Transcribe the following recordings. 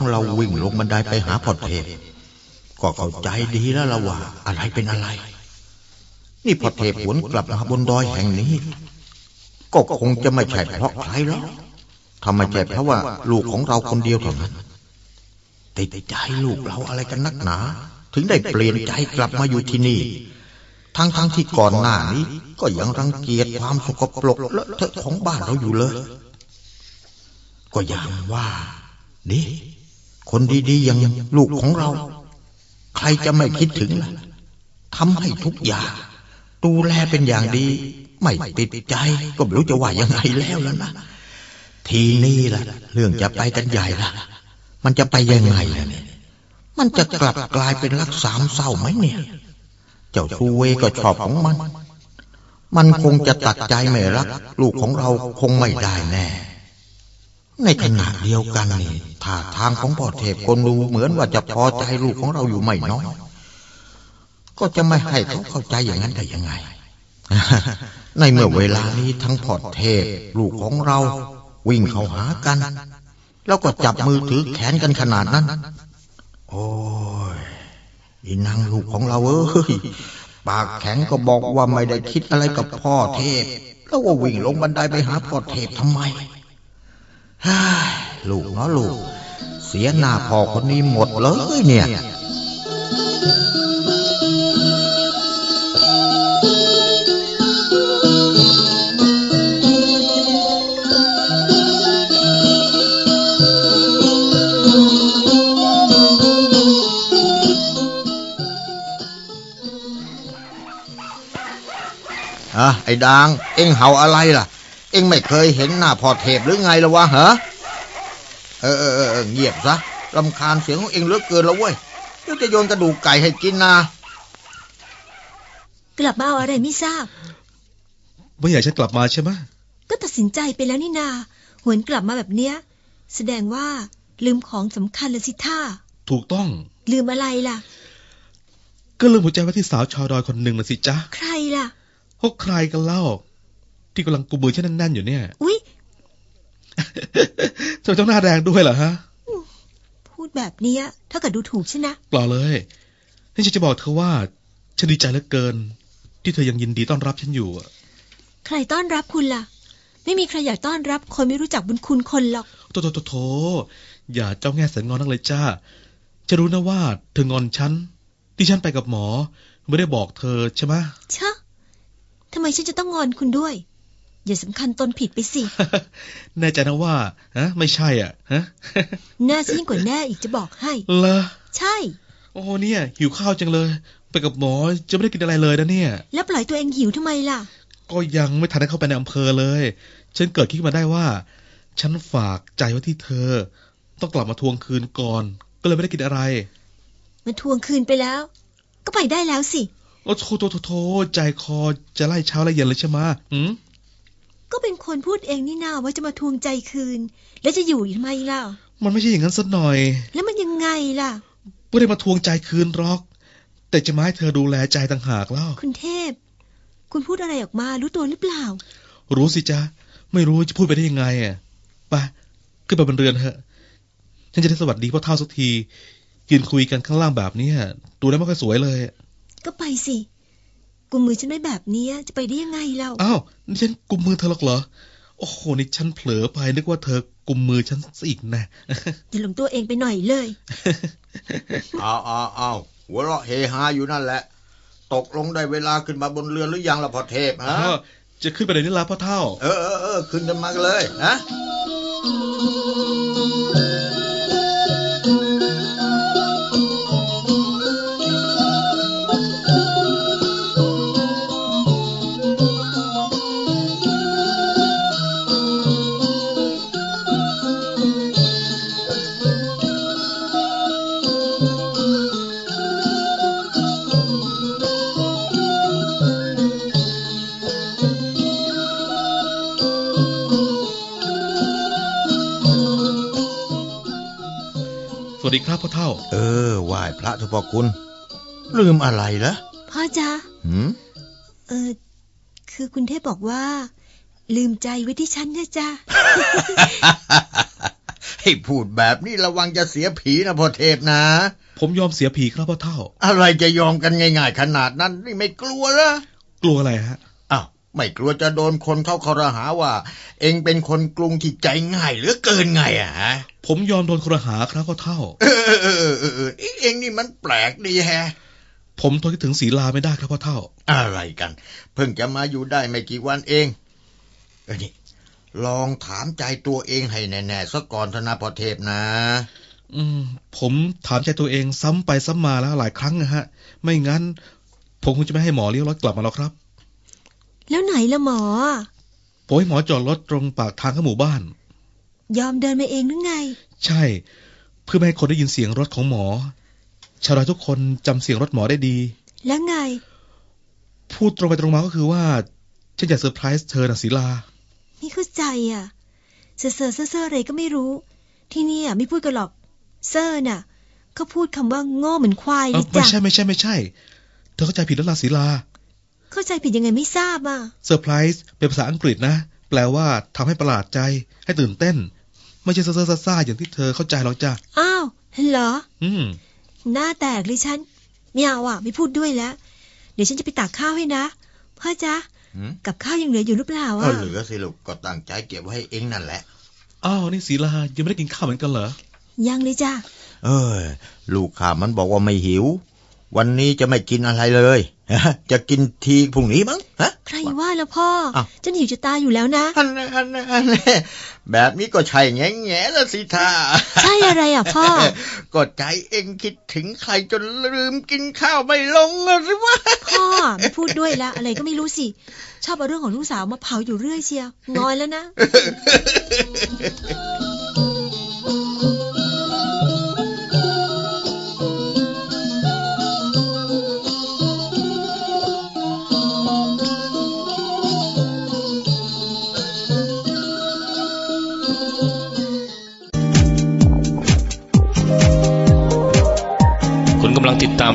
ของเราวิ่งลงบันไดไปหาพ่อเทพ ก็เข้าใจดีแล้วละว่า อะไรเป็นอะไร นี่พ่อเทพหวนกลับมาบนดอยแห่งนี้ ก็คงจะไม่ใช่เพราะใครแล้วทำไมใช่เพราะว่า ลูกของเราคนเดียวเท่านั้นติดใจลูกเราอะไรกันนักหนา ถึงได้เปลี่ยนใจกลับมาอยู่ที่นี่ ทั้งทั้งๆที่ก่อนหน้านี้ ก็ยังรังเกียจความสกปรกเลอะเทอะของบ้านเราอยู่เลย ก็อย่างว่า นี่ คนดีๆอย่างลูกของเรา ใครจะไม่คิดถึงล่ะทำให้ทุกอย่าง ดูแลเป็นอย่างดี ไม่ติดใจ ก็ไม่รู้จะว่ายังไงแล้วแล้วนะทีนี้ล่ะ เรื่องจะไปกันใหญ่ละมันจะไปยังไงล่ะเนี่ยมันจะกลับกลายเป็นรักสามเศร้าไหมเนี่ย เจ้าชูเวก็ชอบของมัน มันคงจะตัดใจไม่รัก ลูกของเราคงไม่ได้แน่ ในขณะเดียวกันนี่ท่าทางของพ่อเทพคนดูเหมือนว่าจะพอใจลูกของเราอยู่ไม่น้อย ก็จะไม่ให้เขาเข้าใจอย่างนั้นได้ยังไง ในเมื่อเวลานี้ทั้งพ่อเทพลูกของเรา วิ่งเข้าหากัน แล้วก็จับมือถือแขนกันขนาดนั้น โอ้ยอีนางลูกของเราเอ้ยปากแข็งก็บอกว่าไม่ได้คิดอะไรกับพ่อเทพ แล้วว่าวิ่งลงบันไดไปหาพ่อเทพทำไม ลูกเนาะลูก เสียหน้าพ่อคนนี้หมดเลยเนี่ยอะไอ้ดาง เอ็งเห่าอะไรล่ะ เอ็งไม่เคยเห็นหน้าพ่อเทพหรือไงละวะฮะเออเออเออเออเงียบซะรำคาญเสียงของเอ็งเหลือเกินแล้วเว้ยเดี๋ยวจะโยนกระดูกไก่ให้กินนะกลับมาเอาอะไรไม่ทราบ ไม่อยากฉันกลับมาใช่ไหมก็ตัดสินใจไปแล้วนี่นาหวนกลับมาแบบเนี้ย แสดงว่าลืมของสำคัญเลยสิท่าถูกต้อง ลืมอะไรล่ะ ก็ลืมหัวใจไว้ที่สาวชาวดอยคนหนึ่งนะสิจ๊ะ ใครล่ะพวกใครกันเล่า ที่กำลังกุมมือฉันแน่นๆอยู่เนี่ย อุ๊ยเจ้าเจ้าหน้าแดงด้วยเหรอฮะ พูดแบบเนี้ยถ้าเกิดดูถูกฉันนะเปล่าเลยนี่ฉันจะบอกเธอว่าฉันดีใจเหลือเกิน ที่เธอยังยินดีต้อนรับฉันอยู่อะใครต้อนรับคุณล่ะ ไม่มีใครอยากต้อนรับคนไม่รู้จักบุญคุณคนหรอกโถโถโถโถอย่าเจ้าแง่แสนงอนนักเลยจ้าจะรู้นะว่าเธองอนฉันที่ฉันไปกับหมอ ไม่ได้บอกเธอใช่ไหมชะทำไมฉันจะต้องงอนคุณด้วย อย่าสำคัญตนผิดไปสิ แน่ใจนะว่าฮะไม่ใช่อะฮะแน่ซะยิ่งกว่าแน่อีกจะบอกให้เหรอใช่ โอ้เนี่ย หิวข้าวจังเลย ไปกับหมอจะไม่ได้กินอะไรเลยนะเนี่ย แล้วปล่อยตัวเองหิวทำไมล่ะ ก็ยังไม่ทันได้เข้าไปในอำเภอเลย ฉันเกิดคิดมาได้ว่า ฉันฝากใจไว้ที่เธอ ต้องกลับมาทวงคืนก่อน ก็เลยไม่ได้กินอะไร มันทวงคืนไปแล้ว ก็ไปได้แล้วสิโอ้โถโถโถโถใจคอจะไล่เช้าไล่เย็นเลยใช่ไหมะหืม ก็เป็นคนพูดเองนี่นาว่าจะมาทวงใจคืน แล้วจะอยู่อีกทำไมล่ะ มันไม่ใช่อย่างนั้นสักหน่อย แล้วมันยังไงล่ะไม่ได้มาทวงใจคืนหรอก แต่จะมาให้เธอดูแลใจต่างหากเล่าคุณเทพ คุณพูดอะไรออกมา รู้ตัวหรือเปล่า รู้สิจ๊ะ ไม่รู้จะพูดไปได้ยังไงอะไปขึ้นไปบนเรือนเถอะฉันจะได้สวัสดีพ่อเท่าสักทียืนคุยกันข้างล่างแบบเนี้ยดูแล้วไม่ค่อยสวยเลย ก็ไปสิ กุมมือฉันไว้แบบเนี้ยจะไปได้ยังไงเล่าอ้าวนี่ฉันกุมมือเธอหรอกเหรอ โอ้โหนี่ฉันเผลอไปนึกว่าเธอกุมมือฉันซะอีกแน่อย่าหลงตัวเองไปหน่อยเลยอ้าวอ้าวอ้าวหัวเราะเฮฮาอยู่นั่นแหละ ตกลงได้เวลาขึ้นมาบนเรือนหรือยังล่ะพ่อเทพฮะอ้าวจะขึ้นไปไหนนี่ล่ะพ่อเท่า เออเออเออขึ้นกันมากันเลยนะ พ่อเท่า เออไหว้พระเถอะพ่อคุณ ลืมอะไรเหรอพ่อจ๊ะหืมเออคือคุณเทพบอกว่า ลืมใจไว้ที่ฉันนะจ๊ะ ให้พูดแบบนี้ระวังจะเสียผีนะพ่อเทพนะ ผมยอมเสียผีครับพ่อเท่า อะไรจะยอมกันง่าย ๆ ขนาดนั้น นี่ไม่กลัวเหรอกลัวอะไรฮะอ้าว ไม่กลัวจะโดนคนเข้าคอรหาว่า เองเป็นคนกรุงที่ใจง่ายเหลือเกินไงอะฮะผมยอมโดนครหาครับพ่อเท่า เออเออเออเออเออเองนี่มันแปลกดีแฮะ ผมทนคิดถึงศีลาไม่ได้ครับพ่อเท่า อะไรกัน เพิ่งจะมาอยู่ได้ไม่กี่วันเองเออนี่ลองถามใจตัวเองให้แน่ๆซะก่อนธนาพอเทพนะ อืม ผมถามใจตัวเองซ้ำไปซ้ำมาแล้วหลายครั้งนะฮะ ไม่งั้น ผมคงจะไม่ให้หมอเลี้ยวรถกลับมาแล้วครับ แล้วไหนละหมอผมให้หมอจอดรถตรงปากทางเข้าหมู่บ้าน ยอมเดินมาเองหรือไง ใช่ เพื่อไม่ให้คนได้ยินเสียงรถของหมอ ชาวดอยทุกคนจำเสียงรถหมอได้ดี แล้วไง พูดตรงไปตรงมาก็คือว่าฉันอยากเซอร์ไพรส์เธอนะศิลาไม่เข้าใจอะ เซอร์เซอร์เซอร์เซอร์อะไรก็ไม่รู้ ที่นี่อะไม่พูดกันหรอก เซอร์น่ะก็พูดคำว่าโง่เหมือนควายเอ้านี่ไม่จ้ะใช่ไม่ใช่ไม่ใช่ เธอเข้าใจผิดแล้วล่ะศิลา เข้าใจผิดยังไงไม่ทราบอะเซอร์ไพรส์เป็นภาษาอังกฤษนะ แปลว่าทำให้ประหลาดใจ ให้ตื่นเต้น ไม่ใช่เซ่อๆซ่าๆอย่างที่เธอเข้าใจหรอกจ้ะอ้าวเหรอ อืม หน้าแตกเลยฉันไม่เอาอะ ไม่พูดด้วยแล้ว เดี๋ยวฉันจะไปตักข้าวให้นะพ่อจ๊ะหืมกับข้าวยังเหลืออยู่หรือเปล่าเออะอเหลือสิลูกก็ตั้งใจเก็บไว้ให้เองนั่นแหละอ้าวนี่ศิลายังไม่ได้กินข้าวเหมือนกันเหรอยังเลยจ้ะเอ้ยลูกข้ามันบอกว่าไม่หิว วันนี้จะไม่กินอะไรเลย จะกินทีพรุ่งนี้มั้งฮะใครว่าแล้วพ่ออ้าวฉันหิวจะตายอยู่แล้วนะอันนั้นอันนั้นอันนั้นแบบนี้ก็ใช่แง่แง่ละสิท่าใช่อะไรอะพ่อ ก็ใจเองคิดถึงใครจนลืมกินข้าวไม่ลงอะสิวะพ่อไม่พูดด้วยละอะไรก็ไม่รู้สิ ชอบเอาเรื่องของลูกสาวมาเผาอยู่เรื่อยเชียวงอยแล้วนะ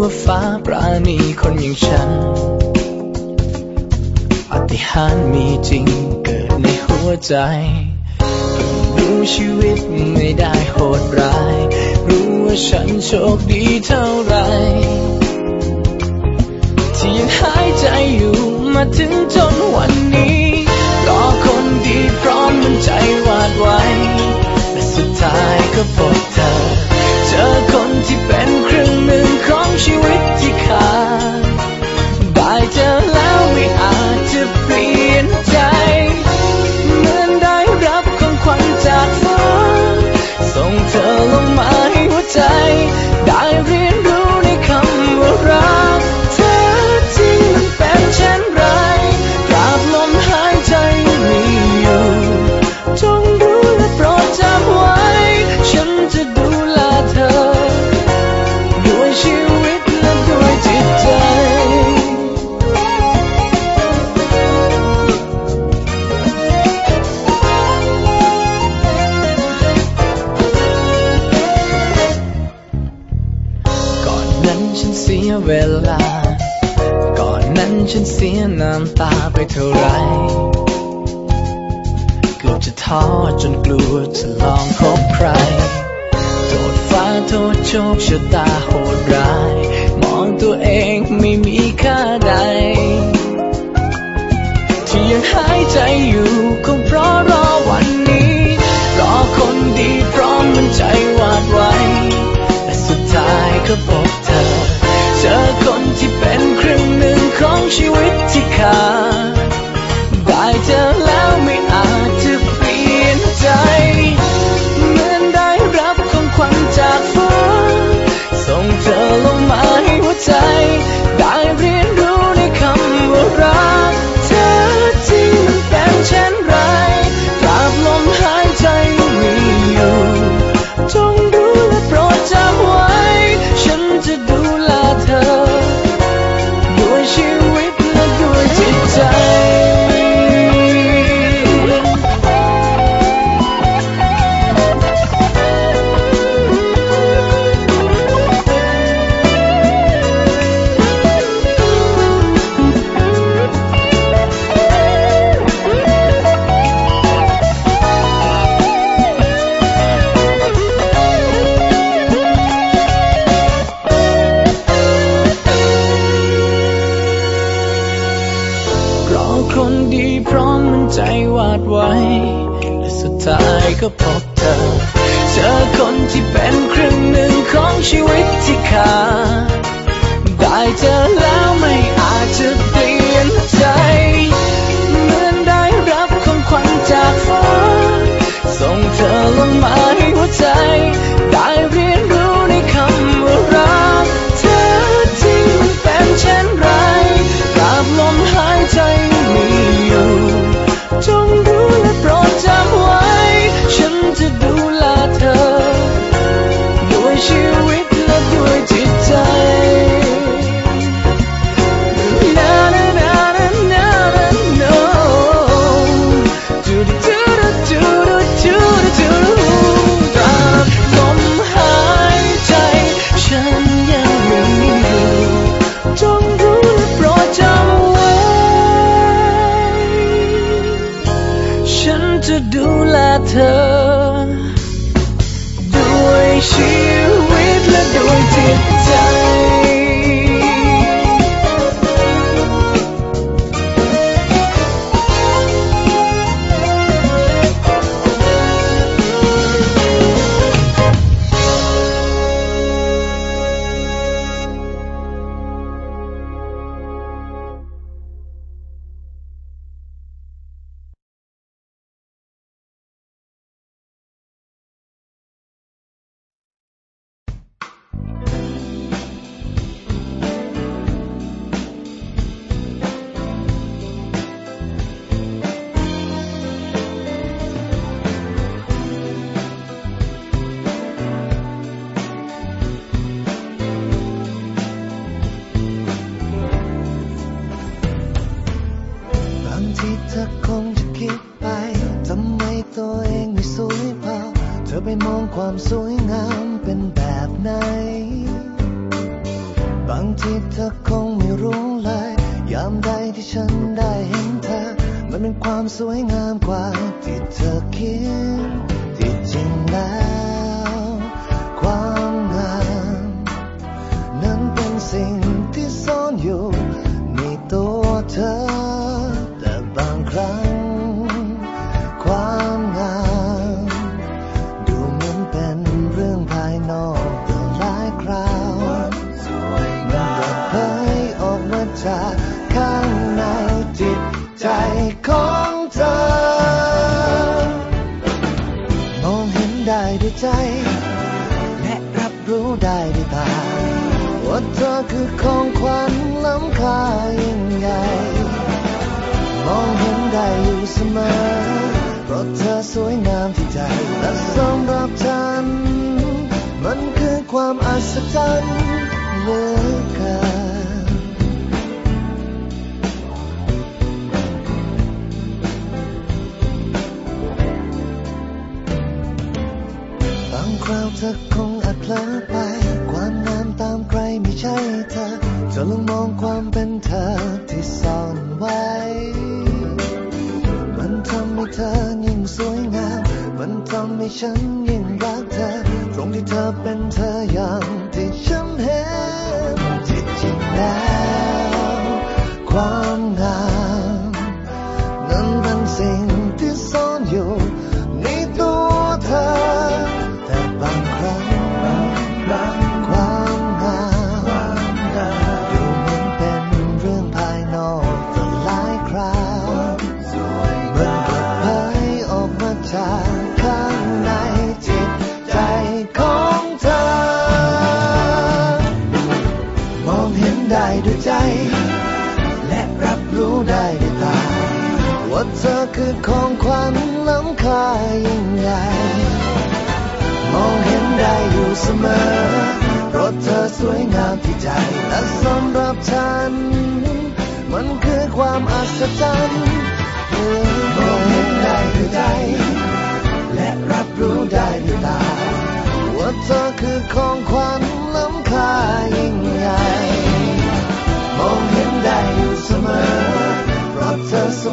ว่าฟ้าปราณีคนอย่างฉันปฏิหารมีจริงเกิดในหัวใจรู้ชีวิตไม่ได้โหดร้าย รู้ว่าฉันโชคดีเท่าไร ที่ยังหายใจอยู่มาถึงจนวันนี้รอคนดีพร้อมมันใจวาดไว้และสุดท้ายก็พบเธอ เจอคนที่เป็นครึ่งหนึ่งของชีวิตที่ขาดไายเจอแล้วไม่อาจจะเปลี่ยนใจ เหมือนได้รับของขวัญจากฟ้าส่งเธอลงมาให้หัวใจ ได้เรีย ความสวยงามเป็นแบบไหน บางทีเธอคงไม่รู้เลย ยามใดที่ฉันได้เห็นเธอ มันเป็นความสวยงามกว่าที่เธอคิด ของขวัญล้ำค่ายิ่งใหญ่ มองเห็นได้อยู่เสมอ เพราะเธอสวยงามที่ใจ และสำหรับฉัน มันคือความอัศจรรย์เหลือเกินบางคราวเธอคงอาจเผลอไป ความงามตามใครไม่ใช่เธอ จะลองมองความเป็นเธอที่ซ่อนไว้ มันทำให้เธอยิ่งสวยงาม มันทำให้ฉันยิ่งรักเธอ ตรงที่เธอเป็นเธออย่างที่ฉันเห็นที่จริงแล้วความงาม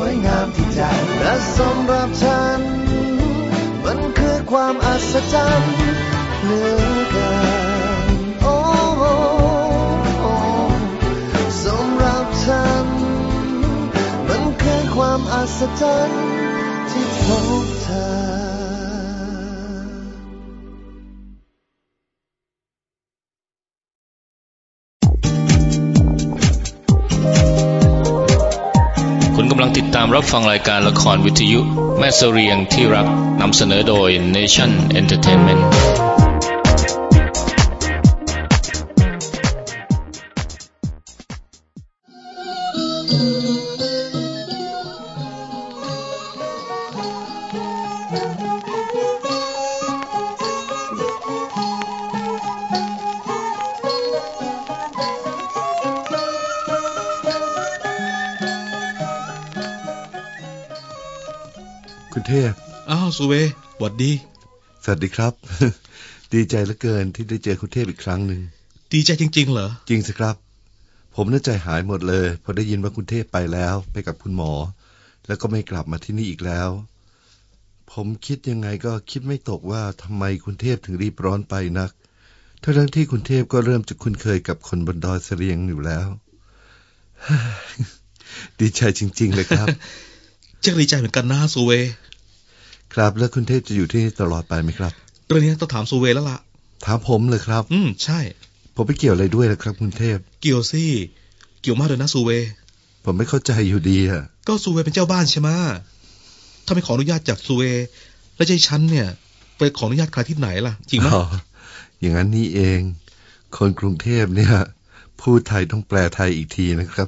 วยงามที่ใจและสำหรับฉัน มันคือความอัศจรรย์เหลือเกินโอ้สำหรับฉัน มันคือความอัศจรรย์ที่พบเธอามรับฟังรายการละครวิทยุ แม่เสเรียงที่รักนำเสนอโดย Nation Entertainment เทพ อ้าวสุเวหวัดดี สวัสดีครับ ดีใจเหลือเกินที่ได้เจอคุณเทพอีกครั้งหนึ่ง ดีใจจริง ๆ เหรอ จริงสิครับ ผมน่าใจหายหมดเลย พอได้ยินว่าคุณเทพไปแล้ว ไปกับคุณหมอ แล้วก็ไม่กลับมาที่นี่อีกแล้ว ผมคิดยังไงก็คิดไม่ตกว่าทำไมคุณเทพถึงรีบร้อนไปนักทั้งๆที่คุณเทพก็เริ่มจะคุ้นเคยกับคนบนดอยเสลียงอยู่แล้ว ดีใจจริง ๆ เลยครับเจ๊ดีใจเหมือนกันนะสุเว ครับ แล้วคุณเทพจะอยู่ที่นี่ตลอดไปไหมครับเรื่องนี้ต้องถามสุเวแล้วล่ะ ถามผมเลยครับ อืมใช่ ผมไปเกี่ยวอะไรด้วยนะครับ คุณเทพ เกี่ยวสิเกี่ยวมากเลยนะสุเว ผมไม่เข้าใจอยู่ดีอะก็สุเวเป็นเจ้าบ้านใช่ไหมถ้าไม่ขออนุญาตจากสุเว แล้วจะให้ฉันเนี่ย ไปขออนุญาตใครที่ไหนล่ะ จริงไหมอ๋ออย่างนั้นนี่เอง คนกรุงเทพเนี่ยพูดไทยต้องแปลไทยอีกทีนะครับ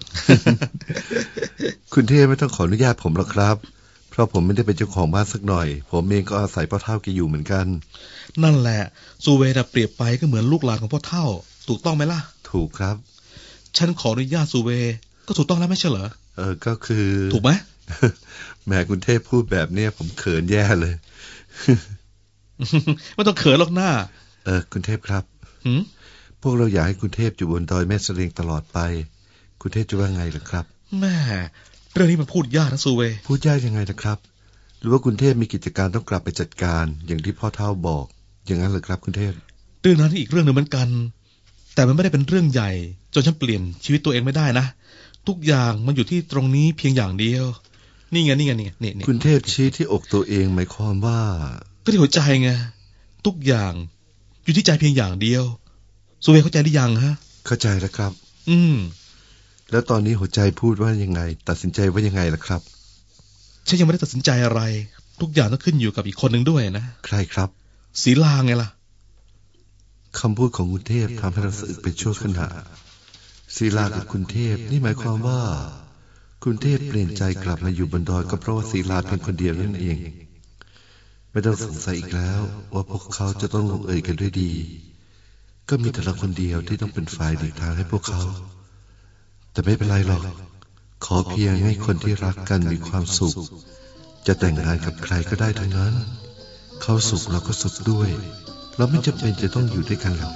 คุณเทพไม่ต้องขออนุญาตผมหรอกครับเพ ราะผมไม่ได้เป็นเจ้าของบ้านสักหน่อย ผมเองก็อาศัยพ่อเท่าแกอยู่เหมือนกัน นั่นแหละสุเวน่ะเปรียบไปก็เหมือนลูกหลานของพ่อเท่า ถูกต้องไหมล่ะ ถูกครับ ฉันขออนุญาตสุเวก็ถูกต้องแล้วไม่ใช่เหรอ เออ ก็คือ ถูกไหมแหมคุณเทพพูดแบบเนี้ยผมเขินแย่เลย ไม่ต้องเขินหรอกหน้า เออ คุณเทพครับหืมพวกเราอยากให้คุณเทพอยู่บนดอยแม่เสลียงตลอดไป คุณเทพจะว่าไงล่ะครับแม่ เรื่องนี้มันพูดยากนะซูเว พูดยากยังไงนะครับ หรือว่าคุณเทพมีกิจการต้องกลับไปจัดการ อย่างที่พ่อเท่าบอก อย่างนั้นเหรอครับ คุณเทพ เรื่องนั้นอีกเรื่องหนึ่งเหมือนกัน แต่มันไม่ได้เป็นเรื่องใหญ่ จนฉันเปลี่ยนชีวิตตัวเองไม่ได้นะ ทุกอย่างมันอยู่ที่ตรงนี้เพียงอย่างเดียว นี่ไงนี่ไงนี่ไงนี่นี่คุณเทพชี้ที่อกตัวเองหมายความว่าก็ที่หัวใจไงทุกอย่างอยู่ที่ใจเพียงอย่างเดียวซูเวเข้าใจหรือยังฮะ เข้าใจแล้วครับ อืม แล้วตอนนี้หัวใจพูดว่ายังไง ตัดสินใจว่ายังไงล่ะครับฉันยังไม่ได้ตัดสินใจอะไร ทุกอย่างต้องขึ้นอยู่กับอีกคนหนึ่งด้วยนะ ใครครับศีลาไงล่ะคำพูดของคุณเทพทำให้เราสะอึกเป็นชั่วขณะศิลากับคุณเทพนี่หมายความว่า คุณเทพเปลี่ยนใจกลับมาอยู่บนดอยก็เพราะว่าศิลาเพียงคนเดียวนั่นเอง ไม่ต้องสงสัยอีกแล้ว ว่าพวกเขาจะต้องลงเอยกันด้วยดี ก็มีแต่เราคนเดียวที่ต้องเป็นฝ่ายหลีกทางให้พวกเขา แต่ไม่เป็นไรหรอก ขอเพียงให้คนที่รักกันมีความสุข จะแต่งงานกับใครก็ได้ทั้งนั้น เขาสุขเราก็สุขด้วย เราไม่จำเป็นจะต้องอยู่ด้วยกันหรอก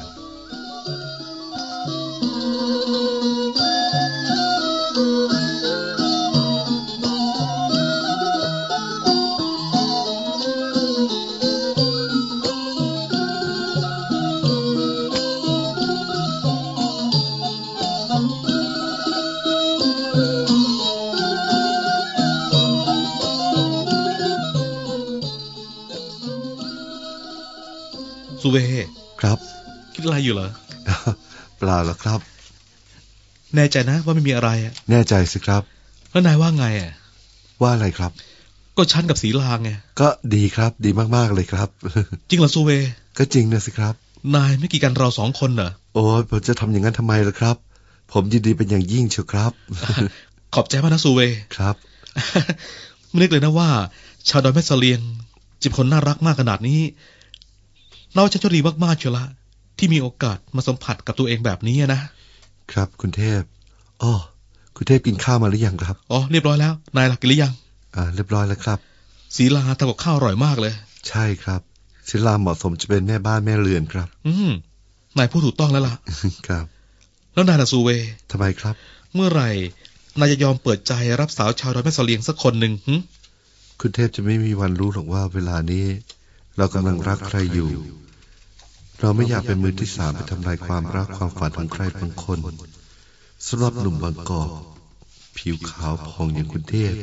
เวครับ คิดอะไรอยู่เหรอเปล่าหรอกครับ แน่ใจนะว่าไม่มีอะไรอะแน่ใจสิครับ แล้วนายว่าไงอะว่าอะไรครับ ก็ฉันกับศีลาไงก็ดีครับดีมากๆเลยครับ จริงเหรอซูเว ก็จริงนะสิครับ นายไม่กี่กันเราสองคนเหรอโอ้ยผมจะทำอย่างนั้นทำไมล่ะครับ ผมยินดีเป็นอย่างยิ่งเชียวครับ ขอบใจมากนะซูเวครับไม่นึกเลยนะว่า ชาวดอยแม่เสลียงจะเป็นคนน่ารักมากขนาดนี้ เราจะโชคดีมากๆเชียวละที่มีโอกาสมาสัมผัสกับตัวเองแบบนี้นะครับ คุณเทพอ๋อคุณเทพกินข้าวมาหรือยังครับอ๋อเรียบร้อยแล้วนายหลักกินหรือยังอ่าเรียบร้อยแล้วครับศีลาทำกับข้าวอร่อยมากเลย ใช่ครับศิลาเหมาะสมจะเป็นแม่บ้านแม่เรือนครับ อืมนายพูดถูกต้องแล้วล่ะครับ แล้วนายล่ะซูเวทำไมครับ เมื่อไหร่นายจะยอมเปิดใจรับสาวชาวดอยแม่เสลียงสักคนหนึ่งหึคุณเทพจะไม่มีวันรู้หรอกว่าเวลานี้ เรากำลังรักใครอยู่ เราไม่อยากเป็นมือที่สามไปทำลายความรักความฝันของใครบางคนสำหรับหนุ่มบางกอกผิวขาวผ่องอย่างคุณเทพ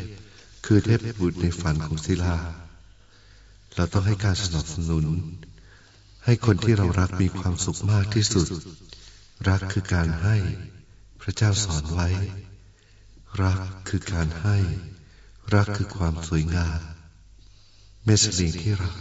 คือเทพบุตรในฝันของศิลา เราต้องให้การสนับสนุน ให้คนที่เรารักมีความสุขมากที่สุด รักคือการให้ พระเจ้าสอนไว้ รักคือการให้ รักคือความสวยงามเมสลิงที่รัก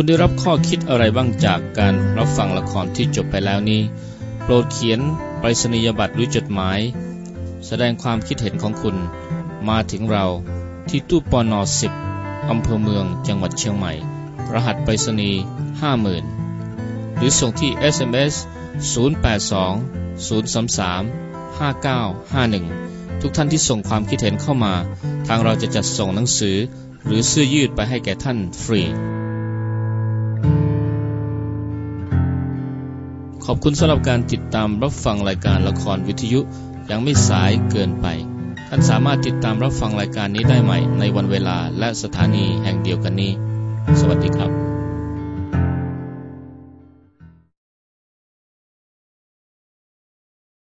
คุณได้รับข้อคิดอะไรบ้างจากการรับฟังละครที่จบไปแล้วนี้ โปรดเขียนไปรษณียบัตรหรือจดหมาย แสดงความคิดเห็นของคุณมาถึงเราที่ตู้ปอนอสิบอำเภอเมืองจังหวัดเชียงใหม่ รหัสไปรษณีย์ห้าหมื่นหรือส่งที่ SMS 082 033 5951 ทุกท่านที่ส่งความคิดเห็นเข้ามา ทางเราจะจัดส่งหนังสือ หรือเสื้อยืดไปให้แก่ท่านฟรี ขอบคุณสำหรับการติดตามรับฟังรายการละครวิทยุยังไม่สายเกินไป ท่านสามารถติดตามรับฟังรายการนี้ได้ใหม่ในวันเวลาและสถานีแห่งเดียวกันนี้ สวัสดีครับ